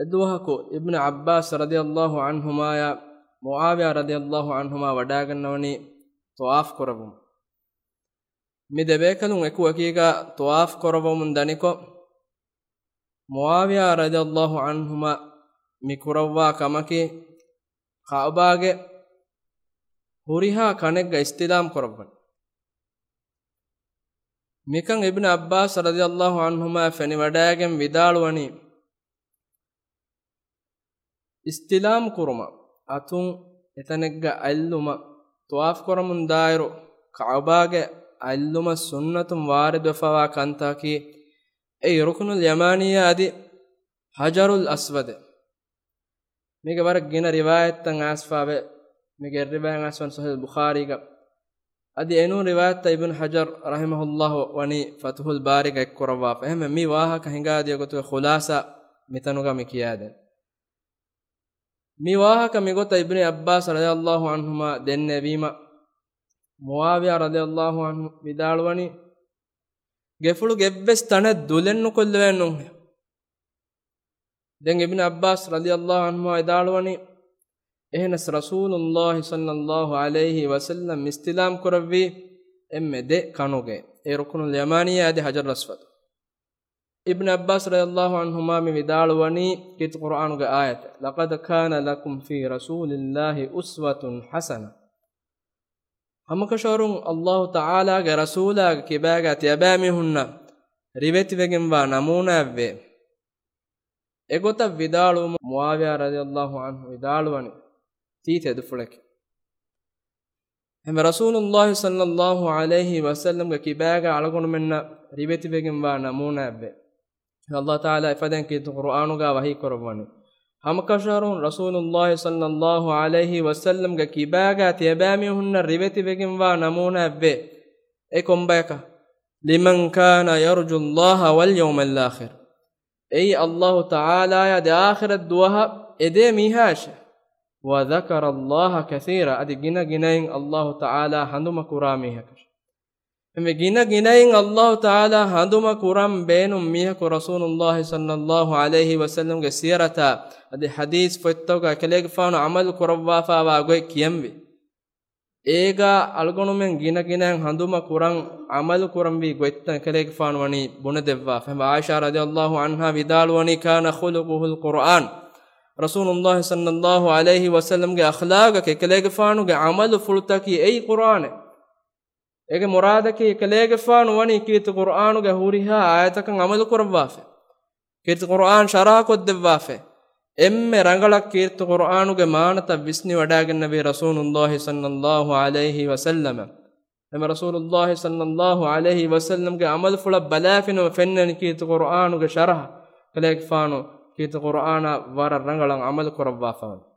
එදවහකු ඉබ්න අබ්බාස් රදියල්ලාහු අන්හුමාය මොආවයා රදියල්ලාහු අන්හුමා වඩාගන්නවනි තොආෆ් කොරවුම්. මි දෙබේකලුන් එකු එකීගා තොආෆ් කොරවමුන් දනිකො මොආවයා රදියල්ලාහු අන්හුමා මි කුරව්වා කමකි කවබාගෙ හුරිහා කනෙක්ග ස්තිලාම් කොරබ්බන මිකන් ඉබ්න අබ්බාස් රදියල්ලාහු අන්හුමා ෆෙනි වඩාගෙන් විදාළුවනි ඉස්තිලාම් කුරුම. අතුන් එතනෙක්ග අල්ලුම තුවාෆ් කොරමුන් දායරු. කවබාගේ අල්ලුම සුන්නතුම් වාරිදොෆවා කන්තාකී. ඒ රුකුණුල් යමානීය අදි හජරුල් අස්වද. මේක වර ගෙන රිවායත්තන් ආස්ෆාවේ මේක රිවායන් ආස්වන් සොහල් බුඛාරීග. අදි එනු රිවායත්ත ඉබ්න් හජර් රහිමහුල්ලාහ් වනි ෆතුහුල් බාරිග එක්කරවා ෆහම මේ වාහක හිඟාදිය ගොතු ඛුලාසා මෙතනුගම කියාදේ mi gota ibn abbas radiyallahu anhuma denne wima muawiya radiyallahu anhu vidalwani gefulu gebbes tane dulennu kollwennu den ibn abbas radiyallahu anhu idalwani ehnas rasulullah sallallahu alayhi wasallam istilam kurawwi emme de kanuge e rukunul yamaniya ade hajar ඉබ්න Abbas රදියල්ලාහු අන්හුමා මේ විදාළුවනි කිත් කුර්ආනුගේ ආයත ලකද කාන ලකුම් fee රසූලිල්ලාහි උස්වතුන් හසන අමකෂරුන් අල්ලාහ් තාලාගේ රසූලාගේ කිබෑගා තියබෑ මිහුන්න රිවෙතිවගෙන් වා නමූනාව්වේ එගොත විදාළුම මුආවියා රදියල්ලාහු අන්හු විදාළුවනි තීතෙදු ෆුලකි එම රසූලුල්ලාහි සල්ලල්ලාහු අලයිහි වසල්ලම්ගේ කිබෑගා අලගොණු මෙන්න රිවෙතිවගෙන් වා නමූනාව්වේ الله تعالى فدنك القرآن غا وحي كربون هم كشرون رسول الله صلى الله عليه وسلم كي كباغا تيبامي هن ربتي بكم ونمونا بي ايكم باكا لمن كان يرجو الله واليوم الآخر. أي الله تعالى يا دي آخر الدوها إدي ميهاش وذكر الله كثيرا. أدي جنا جنين الله تعالى هندم كرامي هكش එමෙ ගින ගිනයින් අල්ලාහ් තාලා හඳුම කුරම් බේනුම් මිහක රසූලුල්ලාහි සල්ලල්ලාහු අලයිහි වසල්ලම් ගේ සියරතා. අදි හදීස් ෆොත්තෝග කලේග ෆාන අමල් කුරවවා වා ගොයි කියම්වි. ඒගා අල්ගොනුමෙන් ගින ගිනන් හඳුම කුරම් අමල් කුරම් වි ගොයිත්තන් කලේග ෆාන වනි බුන දෙවවා. ෆම ආයිෂා රදියල්ලාහු අන්හා විදාල් වනි කාන ඛුලුකුහුල් කුර්ආන් රසූලුල්ලාහි සල්ලල්ලාහු අලයිහි වසල්ලම් ගේ අඛලාග කලේග ෆානුගේ අමල් ෆුල්තකි ඒ කුර්ආනේ ege muradaki kelege faanu wani kit qur'anu ge huriha ayatakan amal kurwafe kit qur'an sharah koddwafe emme rangalak kit qur'anu ge maanata visni wadagen nabi rasulullah sallallahu alaihi wasallam emme rasulullah sallallahu alaihi wasallam ge amal fula balafinu fennen kit qur'anu ge sharah kelege faanu kit qur'ana war rangalan amal kurwafa